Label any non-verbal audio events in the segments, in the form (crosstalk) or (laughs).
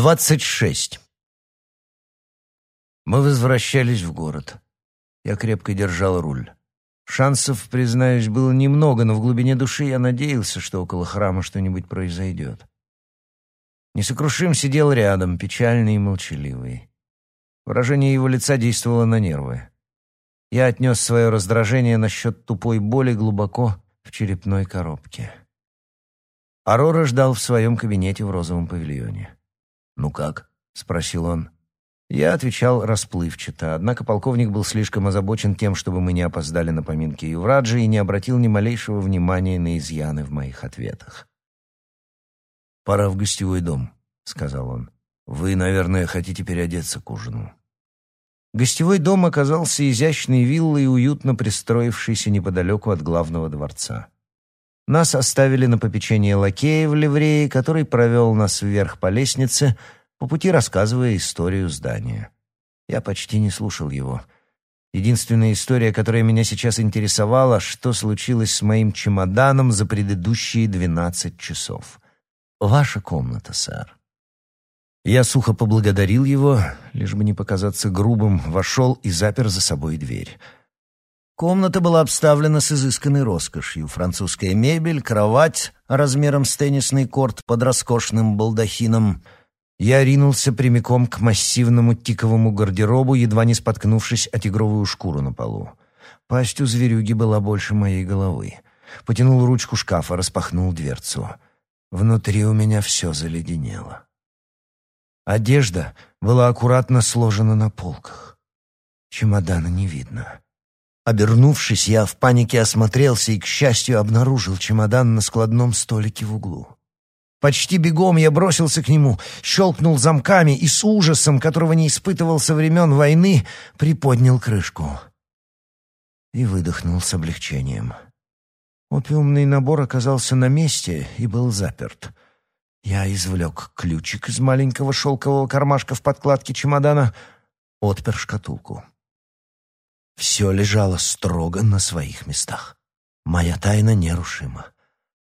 Двадцать шесть. Мы возвращались в город. Я крепко держал руль. Шансов, признаюсь, было немного, но в глубине души я надеялся, что около храма что-нибудь произойдет. Несокрушим сидел рядом, печальный и молчаливый. Выражение его лица действовало на нервы. Я отнес свое раздражение насчет тупой боли глубоко в черепной коробке. Арора ждал в своем кабинете в розовом павильоне. «Ну как?» — спросил он. Я отвечал расплывчато, однако полковник был слишком озабочен тем, чтобы мы не опоздали на поминки Ювраджи и не обратил ни малейшего внимания на изъяны в моих ответах. «Пора в гостевой дом», — сказал он. «Вы, наверное, хотите переодеться к ужину». Гостевой дом оказался изящной виллой, уютно пристроившейся неподалеку от главного дворца. Нас оставили на попечение лакея в ливрее, который провел нас вверх по лестнице, по пути рассказывая историю здания. Я почти не слушал его. Единственная история, которая меня сейчас интересовала, что случилось с моим чемоданом за предыдущие двенадцать часов. «Ваша комната, сэр». Я сухо поблагодарил его, лишь бы не показаться грубым, вошел и запер за собой дверь. Комната была обставлена с изысканной роскошью. Французская мебель, кровать размером с теннисный корт под роскошным балдахином. Я ринулся прямиком к массивному тиковому гардеробу, едва не споткнувшись о тигровую шкуру на полу. Пасть у зверюги была больше моей головы. Потянул ручку шкафа, распахнул дверцу. Внутри у меня все заледенело. Одежда была аккуратно сложена на полках. Чемодана не видно. Обернувшись, я в панике осмотрелся и, к счастью, обнаружил чемодан на складном столике в углу. Почти бегом я бросился к нему, щелкнул замками и с ужасом, которого не испытывал со времен войны, приподнял крышку. И выдохнул с облегчением. Опиумный набор оказался на месте и был заперт. Я извлек ключик из маленького шелкового кармашка в подкладке чемодана, отпер шкатулку. Все лежало строго на своих местах. Моя тайна нерушима.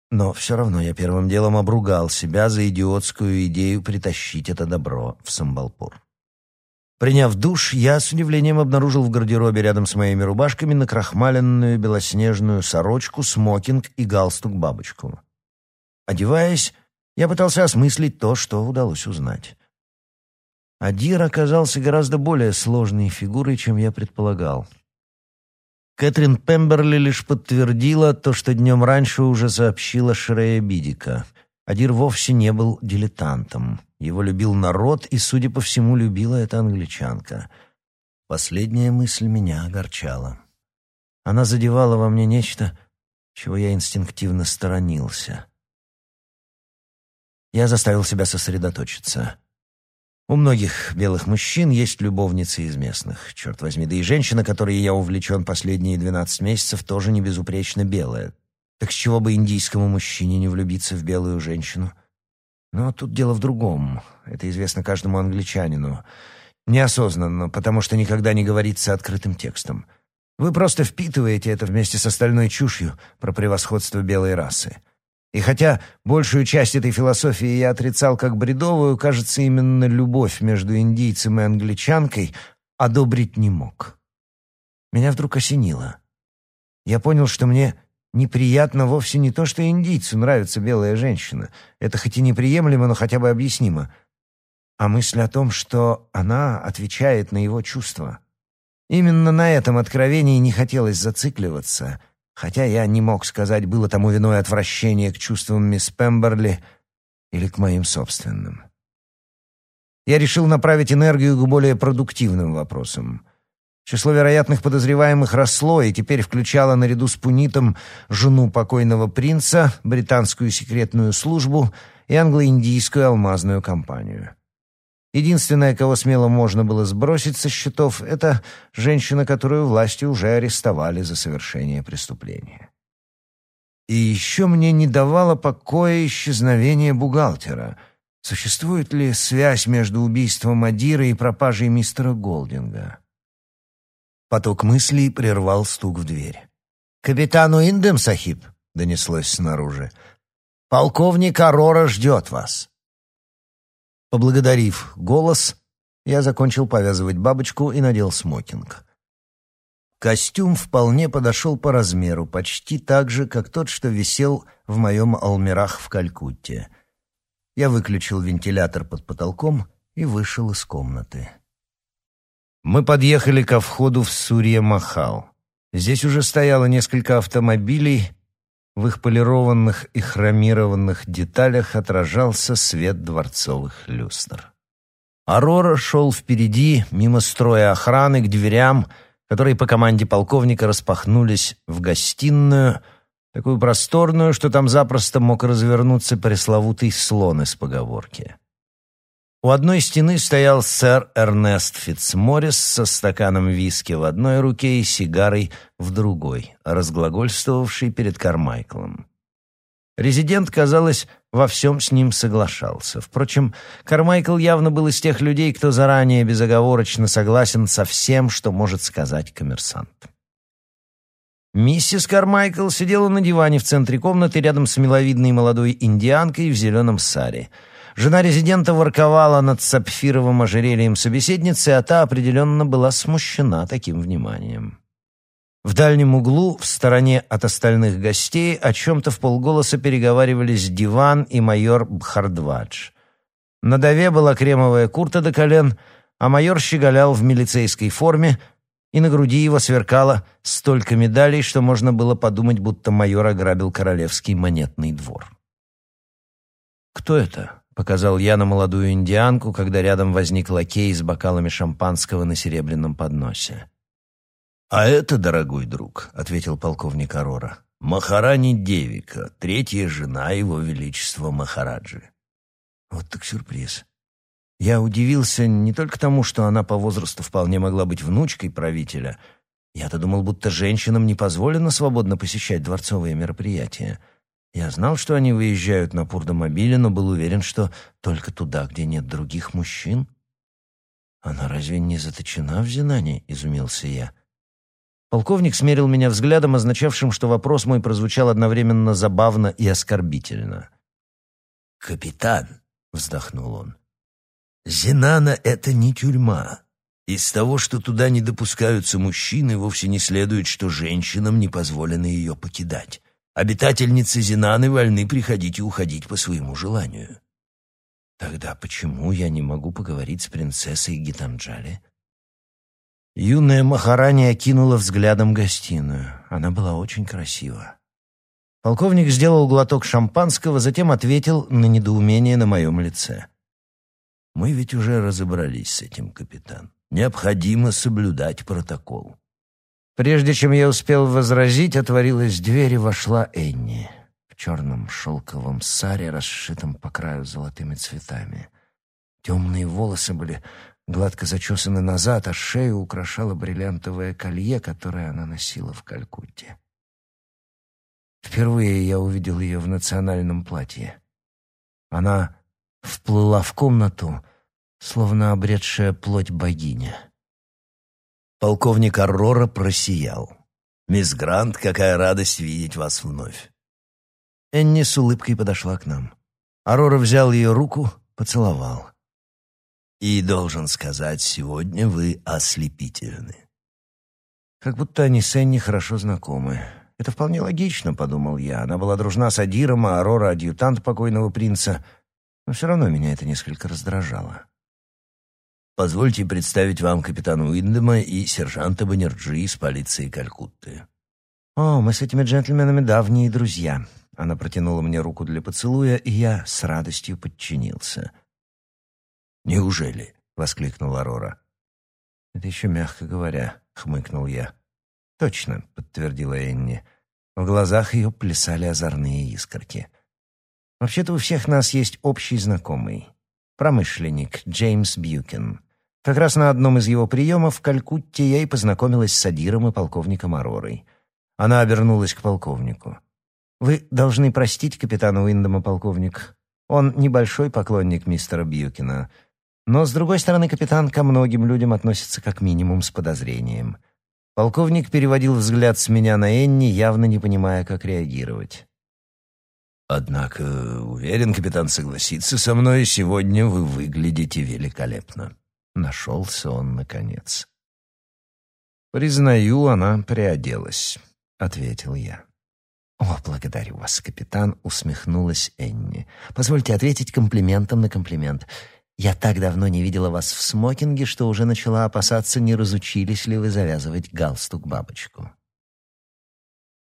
Но все равно я первым делом обругал себя за идиотскую идею притащить это добро в Самбалпур. Приняв душ, я с удивлением обнаружил в гардеробе рядом с моими рубашками накрахмаленную белоснежную сорочку, смокинг и галстук-бабочку. Одеваясь, я пытался осмыслить то, что удалось узнать. Адир оказался гораздо более сложной фигурой, чем я предполагал. Кэтрин Пемберли лишь подтвердила то, что днем раньше уже сообщила Шрея Бидика. Адир вовсе не был дилетантом. Его любил народ, и, судя по всему, любила эта англичанка. Последняя мысль меня огорчала. Она задевала во мне нечто, чего я инстинктивно сторонился. Я заставил себя сосредоточиться — у многих белых мужчин есть любовницы из местных. Черт возьми, да и женщина, которой я увлечен последние двенадцать месяцев, тоже не безупречно белая. Так с чего бы индийскому мужчине не влюбиться в белую женщину? Но тут дело в другом. Это известно каждому англичанину. Неосознанно, потому что никогда не говорится открытым текстом. Вы просто впитываете это вместе с остальной чушью про превосходство белой расы. И хотя большую часть этой философии я отрицал как бредовую, кажется, именно любовь между индийцем и англичанкой одобрить не мог. Меня вдруг осенило. Я понял, что мне неприятно вовсе не то, что индийцу нравится белая женщина. Это хоть и неприемлемо, но хотя бы объяснимо. А мысль о том, что она отвечает на его чувства. Именно на этом откровении не хотелось зацикливаться — хотя я не мог сказать, было тому виной отвращение к чувствам мисс Пемберли или к моим собственным. Я решил направить энергию к более продуктивным вопросам. Число вероятных подозреваемых росло и теперь включало наряду с Пунитом жену покойного принца, британскую секретную службу и англо-индийскую алмазную компанию. Единственная, кого смело можно было сбросить со счетов, это женщина, которую власти уже арестовали за совершение преступления. И еще мне не давало покоя исчезновение бухгалтера. Существует ли связь между убийством Адира и пропажей мистера Голдинга? Поток мыслей прервал стук в дверь. «Капитану Индем, Сахиб!» — донеслось снаружи. «Полковник Арора ждет вас». Поблагодарив голос, я закончил повязывать бабочку и надел смокинг. Костюм вполне подошел по размеру, почти так же, как тот, что висел в моем алмирах в Калькутте. Я выключил вентилятор под потолком и вышел из комнаты. Мы подъехали ко входу в Сурья-Махал. Здесь уже стояло несколько автомобилей. В их полированных и хромированных деталях отражался свет дворцовых люстр. Арора шел впереди, мимо строя охраны, к дверям, которые по команде полковника распахнулись в гостиную, такую просторную, что там запросто мог развернуться пресловутый слон из поговорки. У одной стены стоял сэр Эрнест Фитцморрис со стаканом виски в одной руке и сигарой в другой, разглагольствовавший перед Кармайклом. Резидент, казалось, во всем с ним соглашался. Впрочем, Кармайкл явно был из тех людей, кто заранее безоговорочно согласен со всем, что может сказать коммерсант. Миссис Кармайкл сидела на диване в центре комнаты рядом с миловидной молодой индианкой в зеленом саре — Жена резидента ворковала над сапфировым ожерельем собеседницы, а та определенно была смущена таким вниманием. В дальнем углу, в стороне от остальных гостей, о чем-то в полголоса переговаривались диван и майор Бхардвадж. На Дове была кремовая курта до колен, а майор щеголял в милицейской форме, и на груди его сверкало столько медалей, что можно было подумать, будто майор ограбил королевский монетный двор. «Кто это?» Показал я на молодую индианку, когда рядом возник лакей с бокалами шампанского на серебряном подносе. «А это, дорогой друг», — ответил полковник Арора, — «Махарани Девика, третья жена его величества Махараджи». Вот так сюрприз. Я удивился не только тому, что она по возрасту вполне могла быть внучкой правителя. Я-то думал, будто женщинам не позволено свободно посещать дворцовые мероприятия — я знал, что они выезжают на Пурдомобиле, но был уверен, что только туда, где нет других мужчин. «Она разве не заточена в Зинане?» — изумился я. Полковник смерил меня взглядом, означавшим, что вопрос мой прозвучал одновременно забавно и оскорбительно. «Капитан», — вздохнул он, — «Зинана — это не тюрьма. Из того, что туда не допускаются мужчины, вовсе не следует, что женщинам не позволено ее покидать. Обитательницы Зинаны вольны приходить и уходить по своему желанию. Тогда почему я не могу поговорить с принцессой Гитанджали? Юная Махарани окинула взглядом гостиную. Она была очень красива. Полковник сделал глоток шампанского, затем ответил на недоумение на моем лице. «Мы ведь уже разобрались с этим, капитан. Необходимо соблюдать протокол. Прежде чем я успел возразить, отворилась дверь и вошла Энни в черном шелковом саре, расшитом по краю золотыми цветами. Темные волосы были гладко зачесаны назад, а шею украшало бриллиантовое колье, которое она носила в Калькутте. Впервые я увидел ее в национальном платье. Она вплыла в комнату, словно обретшая плоть богиня. Полковник Аррора просиял. «Мисс Грант, какая радость видеть вас вновь!» Энни с улыбкой подошла к нам. Аррора взял ее руку, поцеловал. «И, должен сказать, сегодня вы ослепительны». Как будто они с Энни хорошо знакомы. Это вполне логично, подумал я. Она была дружна с Адиром, а Арора — адъютант покойного принца. Но все равно меня это несколько раздражало. Позвольте представить вам капитана Уиндема и сержанта Баннерджи из полиции Калькутты». «О, мы с этими джентльменами давние друзья». Она протянула мне руку для поцелуя, и я с радостью подчинился. «Неужели?» — воскликнула Рора. «Это еще мягко говоря», — хмыкнул я. «Точно», — подтвердила Энни. В глазах ее плясали озорные искорки. «Вообще-то у всех нас есть общий знакомый. Промышленник Джеймс Бьюкин. Как раз на одном из его приемов в Калькутте я и познакомилась с Садиром и полковником Аророй. Она обернулась к полковнику. «Вы должны простить капитана Уиндома, полковник. Он небольшой поклонник мистера Бьюкина. Но, с другой стороны, капитан ко многим людям относится как минимум с подозрением». Полковник переводил взгляд с меня на Энни, явно не понимая, как реагировать. Однако, уверен, капитан согласится со мной, сегодня вы выглядите великолепно. Нашелся он, наконец. «Признаю, она приоделась», — ответил я. «О, благодарю вас, капитан», — усмехнулась Энни. «Позвольте ответить комплиментом на комплимент. Я так давно не видела вас в смокинге, что уже начала опасаться, не разучились ли вы завязывать галстук-бабочку».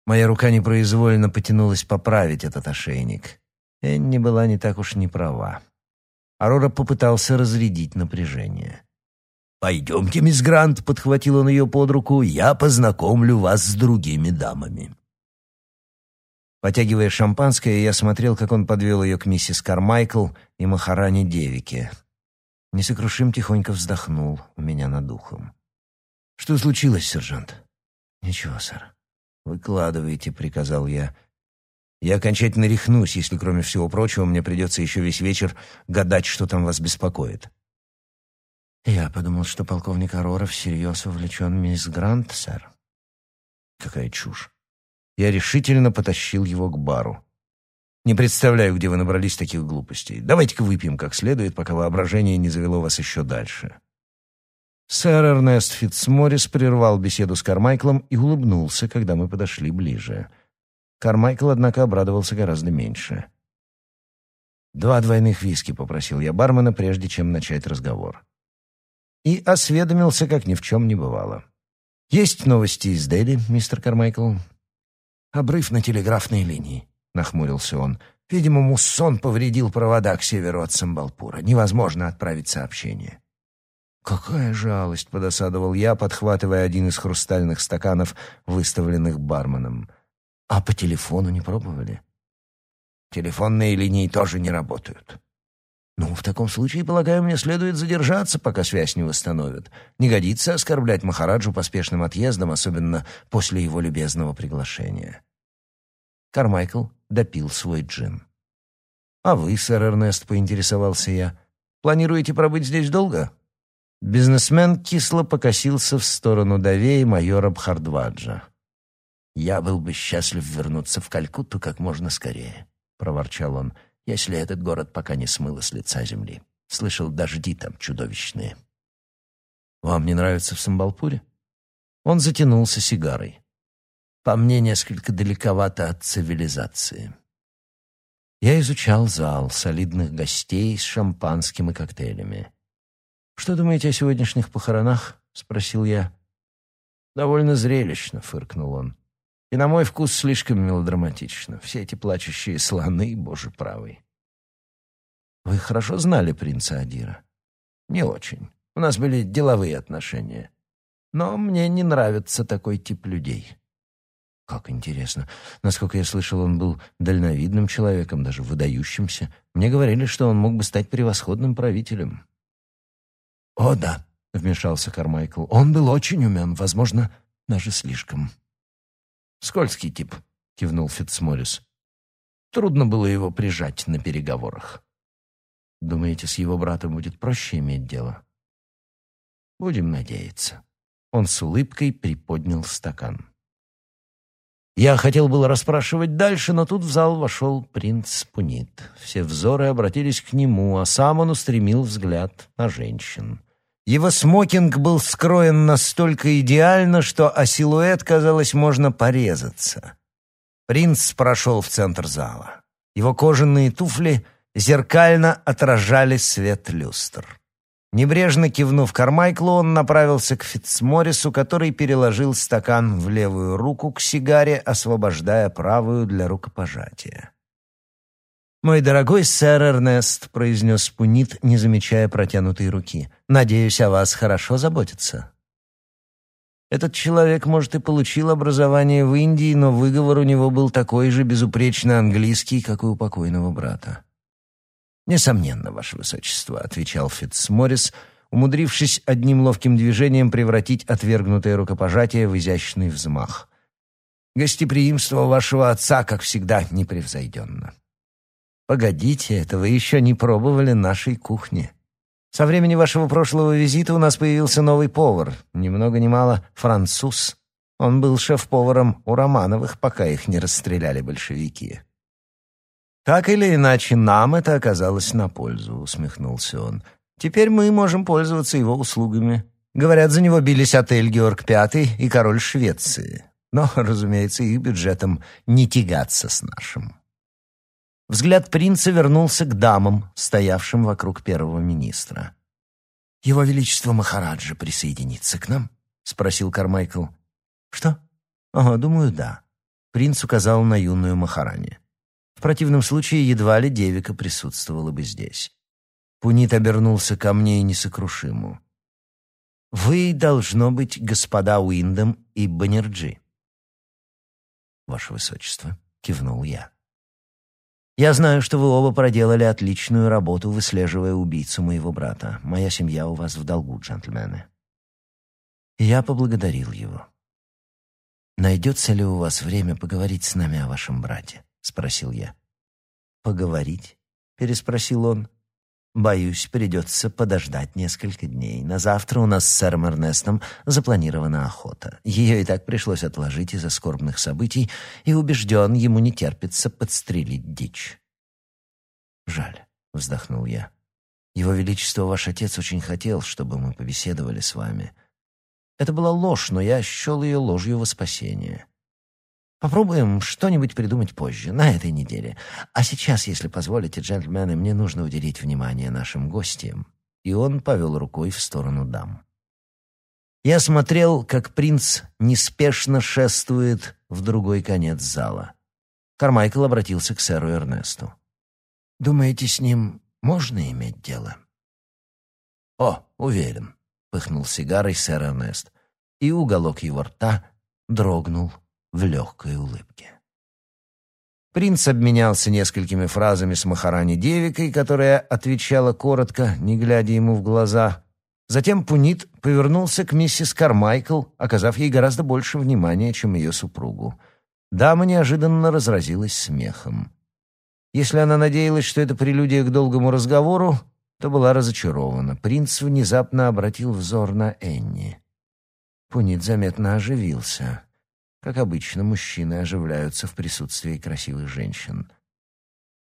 Моя рука непроизвольно потянулась поправить этот ошейник. Энни была не так уж не права. Арора попытался разрядить напряжение. «Пойдемте, мисс Грант», — подхватил он ее под руку, — «я познакомлю вас с другими дамами». Потягивая шампанское, я смотрел, как он подвел ее к миссис Кармайкл и Махаране Девике. Несокрушим тихонько вздохнул у меня над духом. «Что случилось, сержант?» «Ничего, сэр». «Выкладывайте», — приказал я. «Я окончательно рехнусь, если, кроме всего прочего, мне придется еще весь вечер гадать, что там вас беспокоит». «Я подумал, что полковник Арора всерьез увлечен мисс Грант, сэр». «Какая чушь!» Я решительно потащил его к бару. «Не представляю, где вы набрались таких глупостей. Давайте-ка выпьем как следует, пока воображение не завело вас еще дальше». Сэр Эрнест Фитцморрис прервал беседу с Кармайклом и улыбнулся, когда мы подошли ближе. Кармайкл, однако, обрадовался гораздо меньше. «Два двойных виски», — попросил я бармена, прежде чем начать разговор. И осведомился, как ни в чем не бывало. «Есть новости из Дели, мистер Кармайкл?» «Обрыв на телеграфной линии», — нахмурился он. «Видимо, муссон повредил провода к северу от Самбалпура. Невозможно отправить сообщение». «Какая жалость!» — подосадовал я, подхватывая один из хрустальных стаканов, выставленных барменом. «А по телефону не пробовали?» «Телефонные линии тоже не работают». «Ну, в таком случае, полагаю, мне следует задержаться, пока связь не восстановят. Не годится оскорблять Махараджу поспешным отъездом, особенно после его любезного приглашения». Кармайкл допил свой джин. «А вы, сэр Эрнест, — поинтересовался я, — планируете пробыть здесь долго?» Бизнесмен кисло покосился в сторону Давеи майора Бхардваджа. «Я был бы счастлив вернуться в Калькутту как можно скорее», — проворчал он, «если этот город пока не смыло с лица земли. Слышал, дожди там чудовищные». «Вам не нравится в Самбалпуре?» Он затянулся сигарой. «По мне, несколько далековато от цивилизации». Я изучал зал солидных гостей с шампанским и коктейлями. «Что думаете о сегодняшних похоронах?» — спросил я. «Довольно зрелищно», — фыркнул он. «И на мой вкус слишком мелодраматично. Все эти плачущие слоны, боже правый». «Вы хорошо знали принца Адира?» «Не очень. У нас были деловые отношения. Но мне не нравится такой тип людей». «Как интересно. Насколько я слышал, он был дальновидным человеком, даже выдающимся. Мне говорили, что он мог бы стать превосходным правителем». «О, да», — вмешался Кармайкл. «Он был очень умен, возможно, даже слишком». «Скользкий тип», — кивнул Фитцморрис. «Трудно было его прижать на переговорах». «Думаете, с его братом будет проще иметь дело?» «Будем надеяться». Он с улыбкой приподнял стакан. Я хотел было расспрашивать дальше, но тут в зал вошел принц Пунит. Все взоры обратились к нему, а сам он устремил взгляд на женщин. Его смокинг был скроен настолько идеально, что о силуэт, казалось, можно порезаться. Принц прошел в центр зала. Его кожаные туфли зеркально отражали свет люстр. Небрежно кивнув Кармайклу, он направился к Фитцморрису, который переложил стакан в левую руку к сигаре, освобождая правую для рукопожатия. «Мой дорогой сэр Эрнест», — произнес Пунит, не замечая протянутой руки, — «надеюсь, о вас хорошо заботятся». Этот человек, может, и получил образование в Индии, но выговор у него был такой же безупречно английский, как и у покойного брата. «Несомненно, ваше высочество», — отвечал Фитцморрис, умудрившись одним ловким движением превратить отвергнутое рукопожатие в изящный взмах. «Гостеприимство вашего отца, как всегда, непревзойденно». «Погодите, это вы еще не пробовали нашей кухни. Со времени вашего прошлого визита у нас появился новый повар, ни много ни мало француз. Он был шеф-поваром у Романовых, пока их не расстреляли большевики». «Так или иначе, нам это оказалось на пользу», — усмехнулся он. «Теперь мы можем пользоваться его услугами. Говорят, за него бились отель Георг Пятый и король Швеции. Но, разумеется, их бюджетом не тягаться с нашим». Взгляд принца вернулся к дамам, стоявшим вокруг первого министра. «Его Величество Махараджа присоединится к нам?» — спросил Кармайкл. «Что?» «Ага, думаю, да». Принц указал на юную Махарани. В противном случае едва ли девика присутствовала бы здесь. Пунит обернулся ко мне и несокрушиму. «Вы, должно быть, господа Уиндом и Баннерджи». «Ваше Высочество», — кивнул я. «Я знаю, что вы оба проделали отличную работу, выслеживая убийцу моего брата. Моя семья у вас в долгу, джентльмены». Я поблагодарил его. «Найдется ли у вас время поговорить с нами о вашем брате?» — спросил я. «Поговорить?» — переспросил он. «Боюсь, придется подождать несколько дней. На завтра у нас с сэром Эрнестом запланирована охота. Ее и так пришлось отложить из-за скорбных событий, и убежден, ему не терпится подстрелить дичь». «Жаль», — вздохнул я. «Его Величество, ваш отец, очень хотел, чтобы мы побеседовали с вами». Это была ложь, но я счел ее ложью во спасение. Попробуем что-нибудь придумать позже, на этой неделе. А сейчас, если позволите, джентльмены, мне нужно уделить внимание нашим гостям». И он повел рукой в сторону дам. Я смотрел, как принц неспешно шествует в другой конец зала. Кармайкл обратился к сэру Эрнесту. «Думаете, с ним можно иметь дело?» «О, уверен пыхнул сигарой сэр Эрнест, и уголок его рта дрогнул в легкой улыбке. Принц обменялся несколькими фразами с Махарани Девикой, которая отвечала коротко, не глядя ему в глаза. Затем Пунит повернулся к миссис Кармайкл, оказав ей гораздо больше внимания, чем ее супругу. Дама неожиданно разразилась смехом. Если она надеялась, что это прелюдия к долгому разговору, то была разочарована. Принц внезапно обратил взор на Энни. Пунит заметно оживился. Как обычно, мужчины оживляются в присутствии красивых женщин.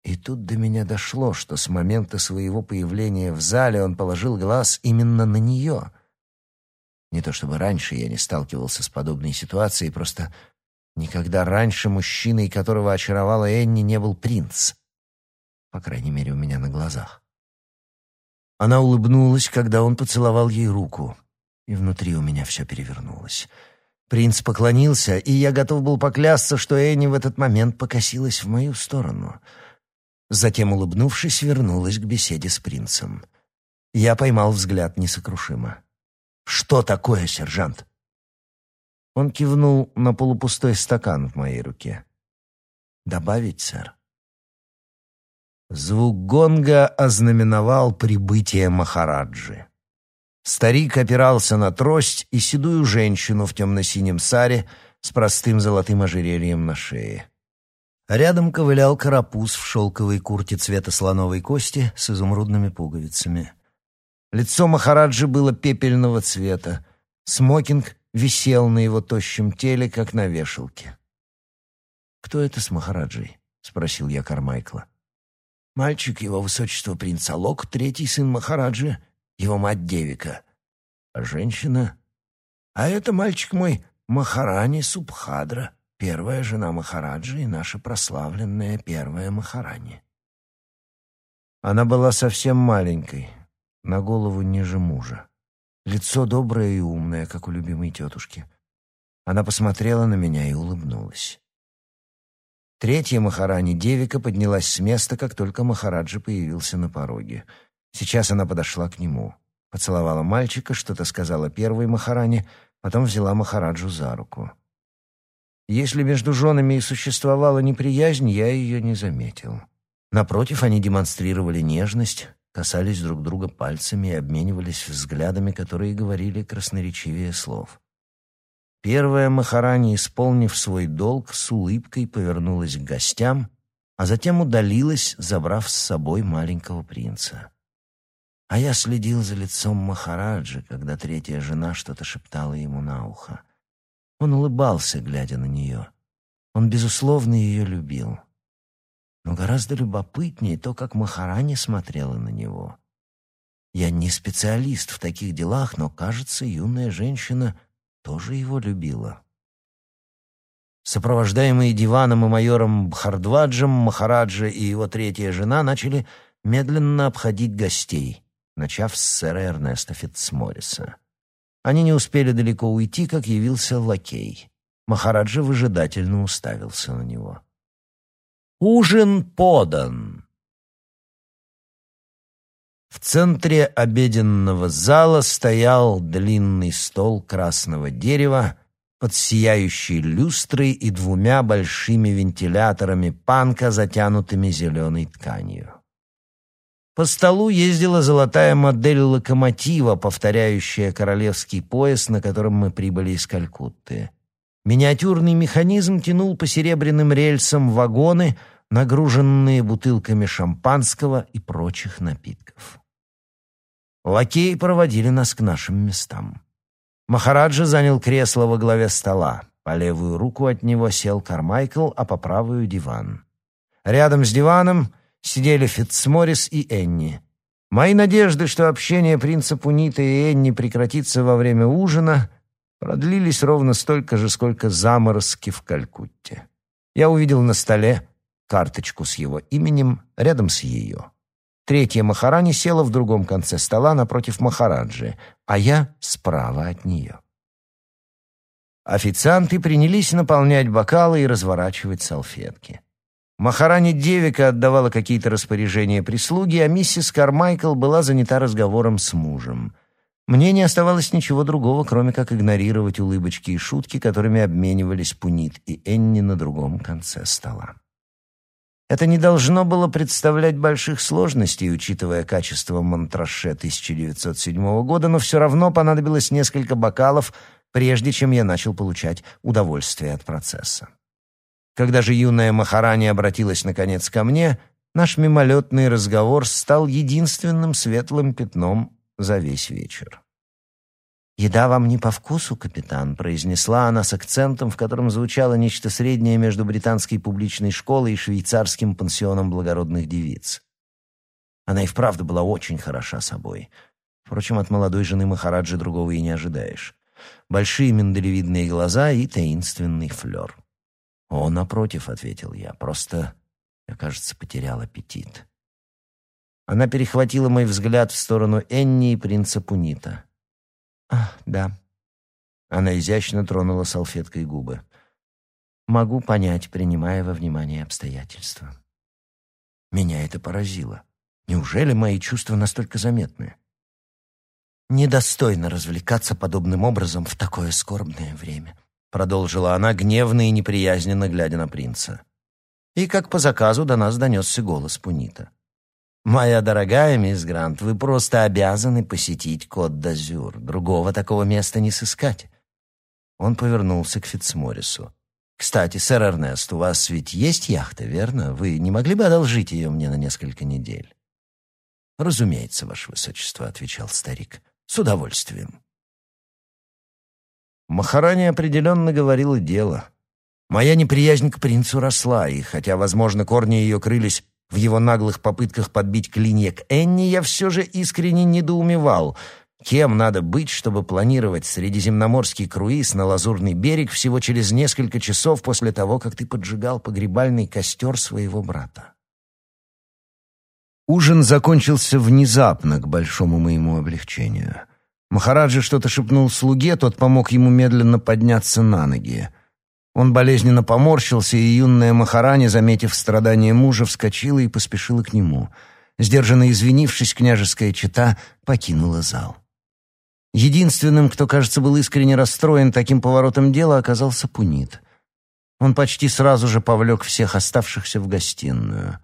И тут до меня дошло, что с момента своего появления в зале он положил глаз именно на нее. Не то чтобы раньше я не сталкивался с подобной ситуацией, просто никогда раньше мужчиной, которого очаровала Энни, не был принц. По крайней мере, у меня на глазах. Она улыбнулась, когда он поцеловал ей руку, и внутри у меня все перевернулось. Принц поклонился, и я готов был поклясться, что Энни в этот момент покосилась в мою сторону. Затем, улыбнувшись, вернулась к беседе с принцем. Я поймал взгляд несокрушимо. «Что такое, сержант?» Он кивнул на полупустой стакан в моей руке. «Добавить, сэр?» Звук гонга ознаменовал прибытие Махараджи. Старик опирался на трость и седую женщину в темно-синем саре с простым золотым ожерельем на шее. Рядом ковылял карапуз в шелковой курте цвета слоновой кости с изумрудными пуговицами. Лицо Махараджи было пепельного цвета. Смокинг висел на его тощем теле, как на вешалке. «Кто это с Махараджей?» — спросил я Кармайкла. Мальчик его высочества принц Алок, третий сын Махараджи, его мать Девика. А женщина? А это мальчик мой Махарани Субхадра, первая жена Махараджи и наша прославленная первая Махарани. Она была совсем маленькой, на голову ниже мужа. Лицо доброе и умное, как у любимой тетушки. Она посмотрела на меня и улыбнулась. Третья Махарани Девика поднялась с места, как только Махараджи появился на пороге. Сейчас она подошла к нему. Поцеловала мальчика, что-то сказала первой Махаране, потом взяла Махараджу за руку. Если между женами и существовала неприязнь, я ее не заметил. Напротив, они демонстрировали нежность, касались друг друга пальцами и обменивались взглядами, которые говорили красноречивее слов. Первая Махарани, исполнив свой долг, с улыбкой повернулась к гостям, а затем удалилась, забрав с собой маленького принца. А я следил за лицом Махараджи, когда третья жена что-то шептала ему на ухо. Он улыбался, глядя на нее. Он, безусловно, ее любил. Но гораздо любопытнее то, как Махарани смотрела на него. Я не специалист в таких делах, но, кажется, юная женщина тоже его любила. Сопровождаемые диваном и майором Бхардваджем, Махараджа и его третья жена начали медленно обходить гостей, начав с сэра Эрнеста Фитцморриса. Они не успели далеко уйти, как явился лакей. Махараджа выжидательно уставился на него. «Ужин подан!» В центре обеденного зала стоял длинный стол красного дерева под сияющей люстрой и двумя большими вентиляторами панка, затянутыми зеленой тканью. По столу ездила золотая модель локомотива, повторяющая королевский пояс, на котором мы прибыли из Калькутты. Миниатюрный механизм тянул по серебряным рельсам вагоны, нагруженные бутылками шампанского и прочих напитков. Лакеи проводили нас к нашим местам. Махараджа занял кресло во главе стола. По левую руку от него сел Кармайкл, а по правую — диван. Рядом с диваном сидели Фитцморрис и Энни. Мои надежды, что общение принца Пунита и Энни прекратится во время ужина, продлились ровно столько же, сколько заморозки в Калькутте. Я увидел на столе карточку с его именем рядом с ее. Третья Махарани села в другом конце стола напротив Махараджи, а я справа от нее. Официанты принялись наполнять бокалы и разворачивать салфетки. Махарани Девика отдавала какие-то распоряжения прислуги, а миссис Кармайкл была занята разговором с мужем. Мне не оставалось ничего другого, кроме как игнорировать улыбочки и шутки, которыми обменивались Пунит и Энни на другом конце стола. Это не должно было представлять больших сложностей, учитывая качество Монтраше 1907 года, но все равно понадобилось несколько бокалов, прежде чем я начал получать удовольствие от процесса. Когда же юная Махарани обратилась наконец ко мне, наш мимолетный разговор стал единственным светлым пятном за весь вечер. «Еда вам не по вкусу, капитан», — произнесла она с акцентом, в котором звучало нечто среднее между британской публичной школой и швейцарским пансионом благородных девиц. Она и вправду была очень хороша собой. Впрочем, от молодой жены Махараджи другого и не ожидаешь. Большие миндалевидные глаза и таинственный флер. «О, напротив», — ответил я, — «просто, я, кажется, потерял аппетит». Она перехватила мой взгляд в сторону Энни и принца Пунита. «Ах, да». Она изящно тронула салфеткой губы. «Могу понять, принимая во внимание обстоятельства». Меня это поразило. Неужели мои чувства настолько заметны? Недостойно развлекаться подобным образом в такое скорбное время, продолжила она гневно и неприязненно глядя на принца. И как по заказу до нас донесся голос Пунита. «Моя дорогая мисс Грант, вы просто обязаны посетить Кот-д'Азюр. Другого такого места не сыскать». Он повернулся к Фитцморрису. «Кстати, сэр Эрнест, у вас ведь есть яхта, верно? Вы не могли бы одолжить ее мне на несколько недель?» «Разумеется, ваше высочество», — отвечал старик. «С удовольствием». Махарани определенно говорила дело. Моя неприязнь к принцу росла, и хотя, возможно, корни ее крылись в его наглых попытках подбить клинья к Энни я все же искренне недоумевал, кем надо быть, чтобы планировать средиземноморский круиз на Лазурный берег всего через несколько часов после того, как ты поджигал погребальный костер своего брата. Ужин закончился внезапно, к большому моему облегчению. Махараджа что-то шепнул слуге, тот помог ему медленно подняться на ноги. Он болезненно поморщился, и юная Махарани, заметив страдания мужа, вскочила и поспешила к нему. Сдержанно извинившись, княжеская чета покинула зал. Единственным, кто, кажется, был искренне расстроен таким поворотом дела, оказался Пунит. Он почти сразу же повлек всех оставшихся в гостиную.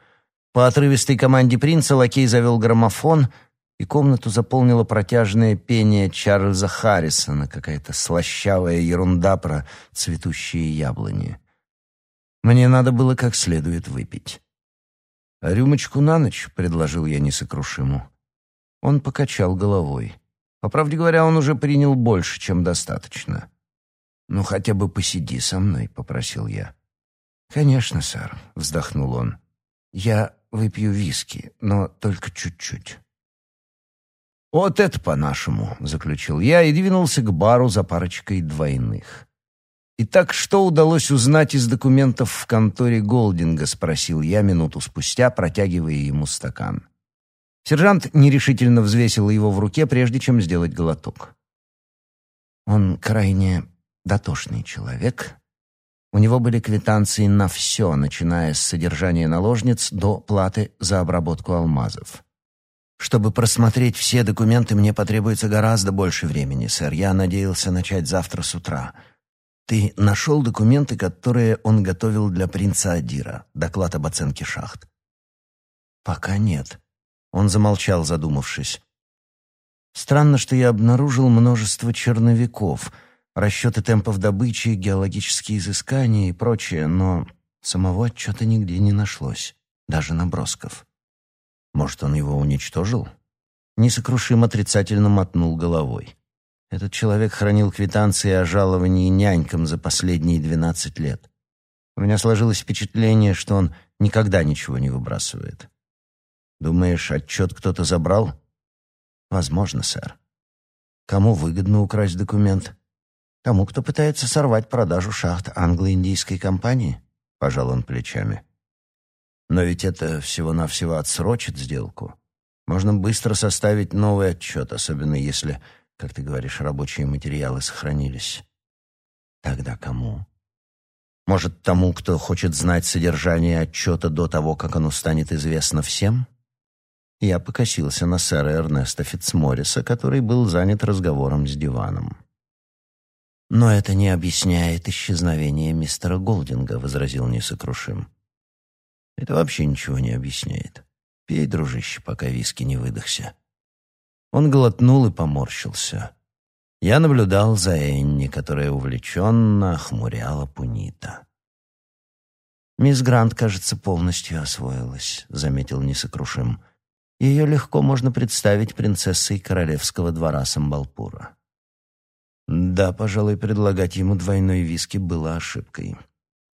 По отрывистой команде принца лакей завел граммофон — и комнату заполнило протяжное пение Чарльза Харрисона, какая-то слащавая ерунда про цветущие яблони. Мне надо было как следует выпить. «А рюмочку на ночь?» — предложил я несокрушиму. Он покачал головой. По правде говоря, он уже принял больше, чем достаточно. «Ну, хотя бы посиди со мной», — попросил я. «Конечно, сэр», — вздохнул он. Я выпью виски, но только чуть-чуть. «Вот это по-нашему», — заключил я и двинулся к бару за парочкой двойных. «Итак, что удалось узнать из документов в конторе Голдинга?» — спросил я минуту спустя, протягивая ему стакан. Сержант нерешительно взвесил его в руке, прежде чем сделать глоток. Он крайне дотошный человек. У него были квитанции на все, начиная с содержания наложниц до платы за обработку алмазов. Чтобы просмотреть все документы, мне потребуется гораздо больше времени, сэр. Я надеялся начать завтра с утра. Ты нашел документы, которые он готовил для принца Адира, доклад об оценке шахт? Пока нет. Он замолчал, задумавшись. Странно, что я обнаружил множество черновиков, расчеты темпов добычи, геологические изыскания и прочее, но самого отчета нигде не нашлось, даже набросков. Может, он его уничтожил? Несокрушим отрицательно мотнул головой. Этот человек хранил квитанции о жаловании нянькам за последние двенадцать лет. У меня сложилось впечатление, что он никогда ничего не выбрасывает. Думаешь, отчет кто-то забрал? Возможно, сэр. Кому выгодно украсть документ? Тому, кто пытается сорвать продажу шахт англо-индийской компании? Пожал он плечами. Но ведь это всего-навсего отсрочит сделку. Можно быстро составить новый отчет, особенно если, как ты говоришь, рабочие материалы сохранились. Тогда кому? Может, тому, кто хочет знать содержание отчета до того, как оно станет известно всем? Я покосился на сэра Эрнеста Фитцморриса, который был занят разговором с диваном. «Но это не объясняет исчезновение мистера Голдинга», — возразил несокрушим. «Это вообще ничего не объясняет. Пей, дружище, пока виски не выдохся». Он глотнул и поморщился. Я наблюдал за Энни, которая увлеченно охмуряла Пунита. «Мисс Грант, кажется, полностью освоилась», — заметил несокрушим. Ее легко можно представить принцессой королевского двора Самбалпура. Да, пожалуй, предлагать ему двойной виски было ошибкой.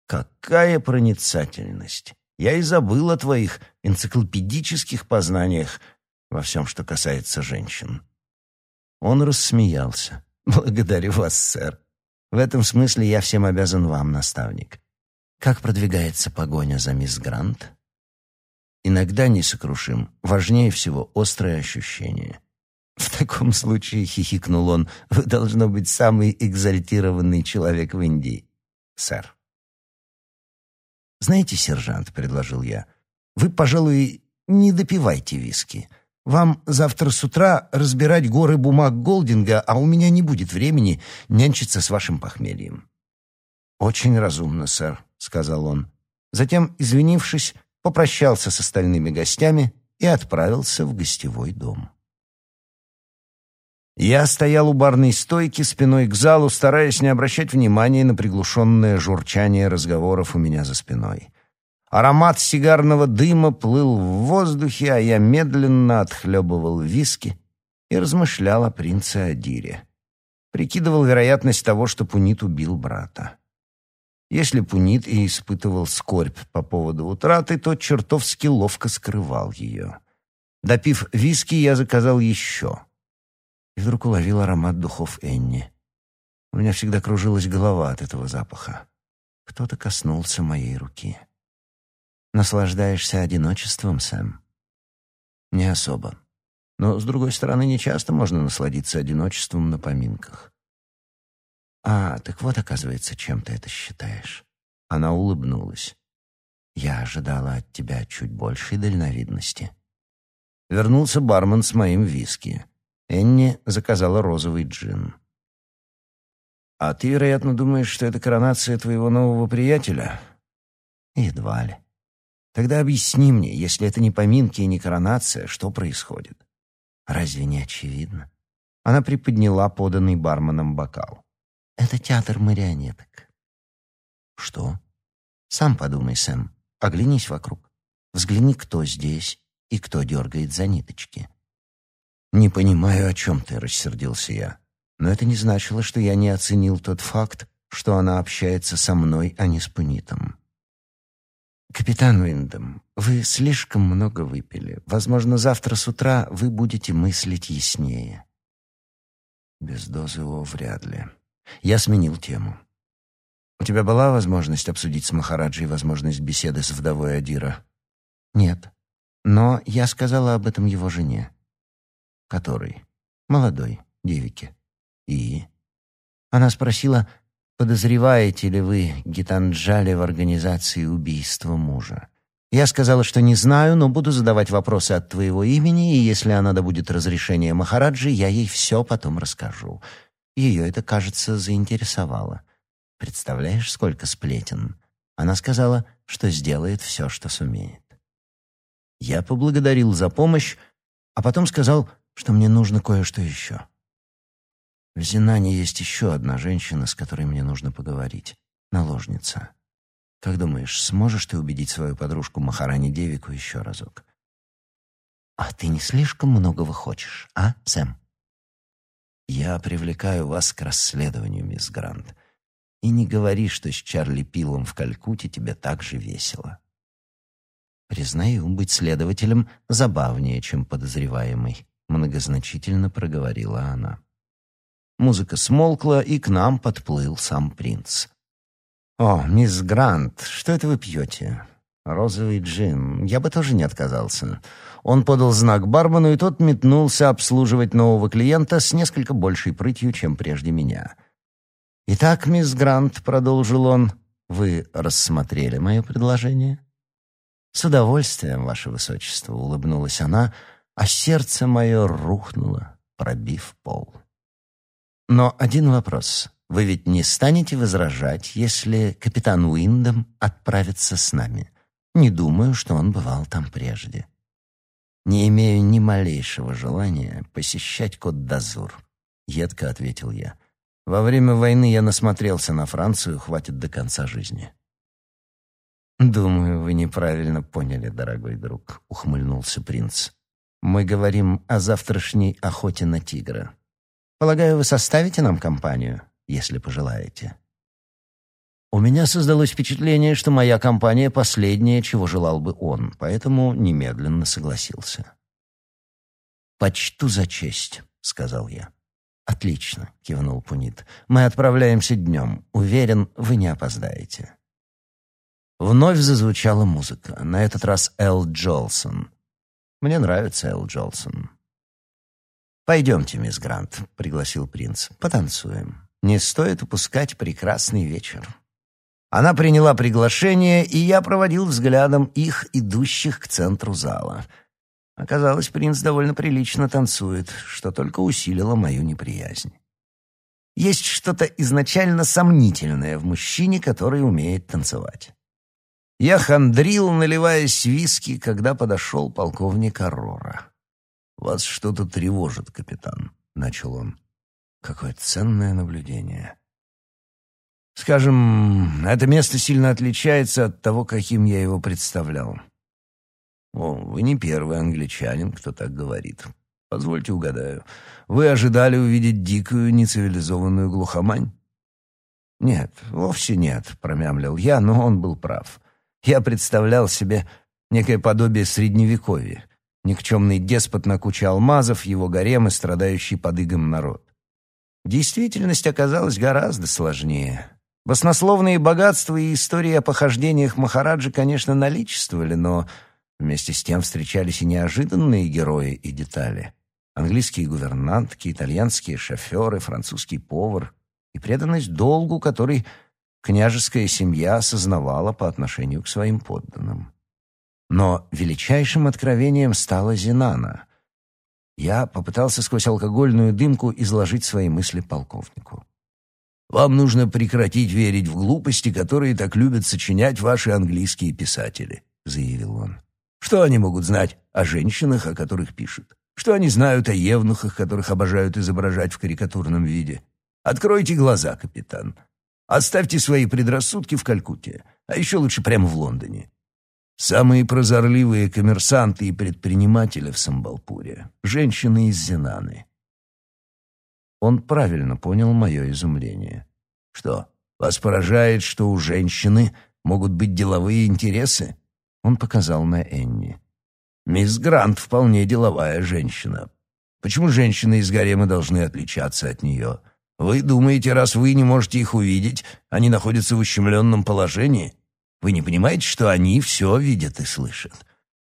Какая проницательность! Я и забыл о твоих энциклопедических познаниях во всем, что касается женщин. Он рассмеялся. (laughs) «Благодарю вас, сэр. В этом смысле я всем обязан вам, наставник. Как продвигается погоня за мисс Грант?» иногда несокрушим. Важнее всего острое ощущение. В таком случае, хихикнул он, вы должно быть самый экзальтированный человек в Индии, сэр. Знаете, сержант, предложил я, вы, пожалуй, не допивайте виски. Вам завтра с утра разбирать горы бумаг Голдинга, а у меня не будет времени нянчиться с вашим похмельем. Очень разумно, сэр, сказал он. Затем, извинившись, попрощался с остальными гостями и отправился в гостевой дом. Я стоял у барной стойки спиной к залу, стараясь не обращать внимания на приглушенное журчание разговоров у меня за спиной. Аромат сигарного дыма плыл в воздухе, а я медленно отхлебывал виски и размышлял о принце Адире. Прикидывал вероятность того, что Пунит убил брата. Если Пунит и испытывал скорбь по поводу утраты, то чертовски ловко скрывал ее. Допив виски, я заказал еще. И вдруг уловил аромат духов Энни. У меня всегда кружилась голова от этого запаха. Кто-то коснулся моей руки. «Наслаждаешься одиночеством, Сэм?» «Не особо. Но, с другой стороны, не часто можно насладиться одиночеством на поминках. «А, так вот, оказывается, чем ты это считаешь». Она улыбнулась. «Я ожидала от тебя чуть большей дальновидности». Вернулся бармен с моим виски. Энни заказала розовый джин. «А ты, вероятно, думаешь, что это коронация твоего нового приятеля?» «Едва ли. Тогда объясни мне, если это не поминки и не коронация, что происходит?» «Разве не очевидно?» Она приподняла поданный барменом бокал. Это театр марионеток. Что? Сам подумай, Сэм. Оглянись вокруг. Взгляни, кто здесь и кто дергает за ниточки. Не понимаю, о чем ты, рассердился я. Но это не значило, что я не оценил тот факт, что она общается со мной, а не с Пунитом. «Капитан Уиндом, вы слишком много выпили. Возможно, завтра с утра вы будете мыслить яснее». Без дозы О вряд ли. Я сменил тему. «У тебя была возможность обсудить с Махараджей возможность беседы с вдовой Адира?» «Нет. Но я сказала об этом его жене». «Которой?» «Молодой, девике». «И?» Она спросила, Подозреваете ли вы Гитанджали в организации убийства мужа? Я сказала, что не знаю, но буду задавать вопросы от твоего имени, и если она добудет разрешение Махараджи, я ей все потом расскажу. Ее это, кажется, заинтересовало. Представляешь, сколько сплетен? Она сказала, что сделает все, что сумеет. Я поблагодарил за помощь, а потом сказал, что мне нужно кое-что еще. В Зинане есть еще одна женщина, с которой мне нужно поговорить. Наложница. Как думаешь, сможешь ты убедить свою подружку Махарани Девику еще разок? А ты не слишком многого хочешь, а, Сэм? Я привлекаю вас к расследованию, мисс Грант. И не говори, что с Чарли Пилом в Калькутте тебе так же весело. Признаю, быть следователем забавнее, чем подозреваемый, многозначительно проговорила она. Музыка смолкла, и к нам подплыл сам принц. «О, мисс Грант, что это вы пьете?» «Розовый джин. Я бы тоже не отказался». Он подал знак бармену, и тот метнулся обслуживать нового клиента с несколько большей прытью, чем прежде меня. «Итак, мисс Грант», — продолжил он, — «вы рассмотрели мое предложение?» «С удовольствием, ваше высочество», — улыбнулась она, а сердце мое рухнуло, пробив пол. Но один вопрос. Вы ведь не станете возражать, если капитан Уиндом отправится с нами? Не думаю, что он бывал там прежде. Не имею ни малейшего желания посещать Кот-Дазур, едко ответил я. Во время войны я насмотрелся на Францию, хватит до конца жизни. Думаю, вы неправильно поняли, дорогой друг, ухмыльнулся принц. Мы говорим о завтрашней охоте на тигра. Полагаю, вы составите нам компанию, если пожелаете. У меня создалось впечатление, что моя компания последняя, чего желал бы он, поэтому немедленно согласился. «Почту за честь», — сказал я. «Отлично», — кивнул Пунит. «Мы отправляемся днем. Уверен, вы не опоздаете». Вновь зазвучала музыка, на этот раз Эл Джолсон. Мне нравится Эл Джолсон. «Пойдемте, мисс Грант», — пригласил принц. «Потанцуем. Не стоит упускать прекрасный вечер». Она приняла приглашение, и я проводил взглядом их, идущих к центру зала. Оказалось, принц довольно прилично танцует, что только усилило мою неприязнь. Есть что-то изначально сомнительное в мужчине, который умеет танцевать. Я хандрил, наливаясь виски, когда подошел полковник Аррора. «Вас что-то тревожит, капитан», — начал он. «Какое ценное наблюдение». «Скажем, это место сильно отличается от того, каким я его представлял». «О, вы не первый англичанин, кто так говорит. Позвольте угадаю. Вы ожидали увидеть дикую, нецивилизованную глухомань?» «Нет, вовсе нет», — промямлил я, но он был прав. Я представлял себе некое подобие средневековья никчемный деспот на куче алмазов, его гарем и страдающий подыгом народ. Действительность оказалась гораздо сложнее. Баснословные богатства и истории о похождениях Махараджи, конечно, наличествовали, но вместе с тем встречались и неожиданные герои и детали. Английские гувернантки, итальянские шоферы, французский повар и преданность долгу, который княжеская семья осознавала по отношению к своим подданным. Но величайшим откровением стала Зинана. Я попытался сквозь алкогольную дымку изложить свои мысли полковнику. «Вам нужно прекратить верить в глупости, которые так любят сочинять ваши английские писатели», — заявил он. «Что они могут знать о женщинах, о которых пишут? Что они знают о евнухах, которых обожают изображать в карикатурном виде? Откройте глаза, капитан. Оставьте свои предрассудки в Калькутте, а еще лучше прямо в Лондоне. Самые прозорливые коммерсанты и предприниматели в Самбалпуре — женщины из Зинаны. Он правильно понял мое изумление. Что, вас поражает, что у женщины могут быть деловые интересы. Он показал на Энни. Мисс Грант вполне деловая женщина. Почему женщины из гарема должны отличаться от нее? Вы думаете, раз вы не можете их увидеть, они находятся в ущемленном положении? Вы не понимаете, что они все видят и слышат?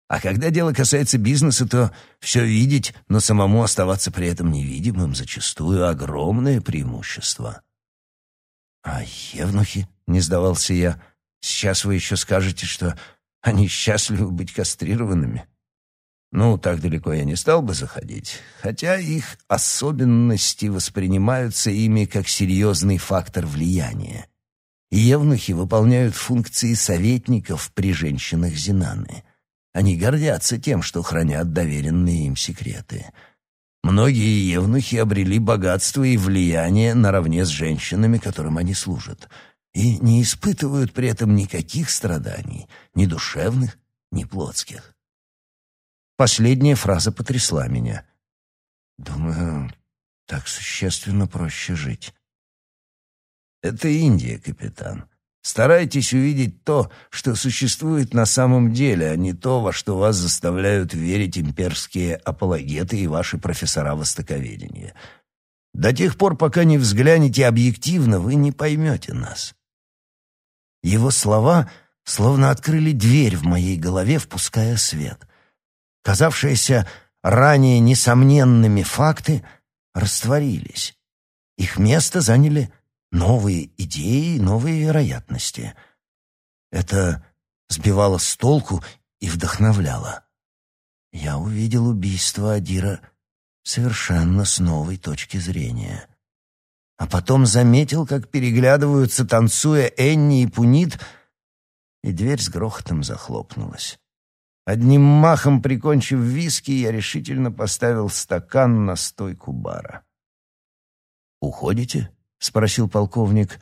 А когда дело касается бизнеса, то все видеть, но самому оставаться при этом невидимым зачастую огромное преимущество. «А евнухи?» — не сдавался я. «Сейчас вы еще скажете, что они счастливы быть кастрированными». Ну, так далеко я не стал бы заходить, хотя их особенности воспринимаются ими как серьезный фактор влияния. Евнухи выполняют функции советников при женщинах Зинаны — они гордятся тем, что хранят доверенные им секреты. Многие евнухи обрели богатство и влияние наравне с женщинами, которым они служат, и не испытывают при этом никаких страданий, ни душевных, ни плотских. Последняя фраза потрясла меня. Думаю, так существенно проще жить. Это Индия, капитан. Старайтесь увидеть то, что существует на самом деле, а не то, во что вас заставляют верить имперские апологеты и ваши профессора востоковедения. До тех пор, пока не взглянете объективно, вы не поймете нас. Его слова словно открыли дверь в моей голове, впуская свет. Казавшиеся ранее несомненными факты растворились. Их место заняли новые идеи, новые вероятности. Это сбивало с толку и вдохновляло. Я увидел убийство Адира совершенно с новой точки зрения. А потом заметил, как переглядываются, танцуя Энни и Пунит, и дверь с грохотом захлопнулась. Одним махом прикончив виски, я решительно поставил стакан на стойку бара. «Уходите?» — спросил полковник.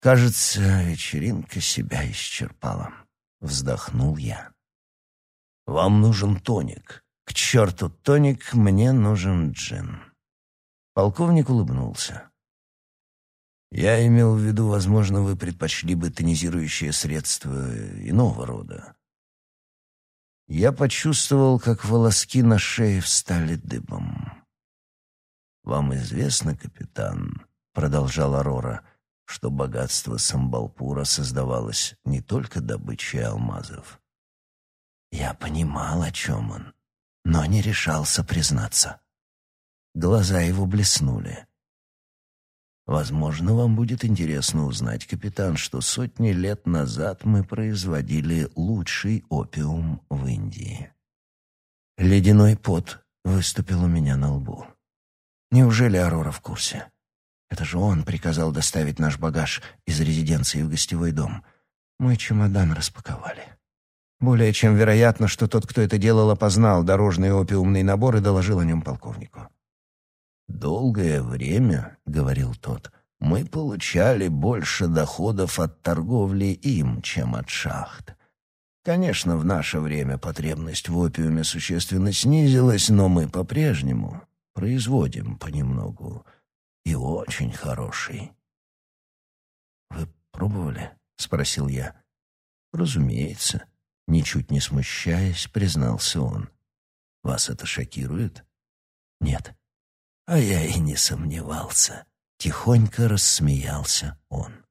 «Кажется, вечеринка себя исчерпала». Вздохнул я. «Вам нужен тоник. К черту тоник, мне нужен джин». Полковник улыбнулся. «Я имел в виду, возможно, вы предпочли бы тонизирующее средство иного рода». Я почувствовал, как волоски на шее встали дыбом. «Вам известно, капитан, продолжала Рора, что богатство Самбалпура создавалось не только добычей алмазов. Я понимал, о чем он, но не решался признаться. Глаза его блеснули. Возможно, вам будет интересно узнать, капитан, что сотни лет назад мы производили лучший опиум в Индии. Ледяной пот выступил у меня на лбу. Неужели Арора в курсе? Это же он приказал доставить наш багаж из резиденции в гостевой дом. Мой чемодан распаковали. Более чем вероятно, что тот, кто это делал, опознал дорожный опиумный набор и доложил о нем полковнику. «Долгое время, — говорил тот, — мы получали больше доходов от торговли им, чем от шахт. Конечно, в наше время потребность в опиуме существенно снизилась, но мы по-прежнему производим понемногу и очень хороший. «Вы пробовали?» — спросил я. «Разумеется», — ничуть не смущаясь, признался он. «Вас это шокирует?» «Нет». «А я и не сомневался», — тихонько рассмеялся он.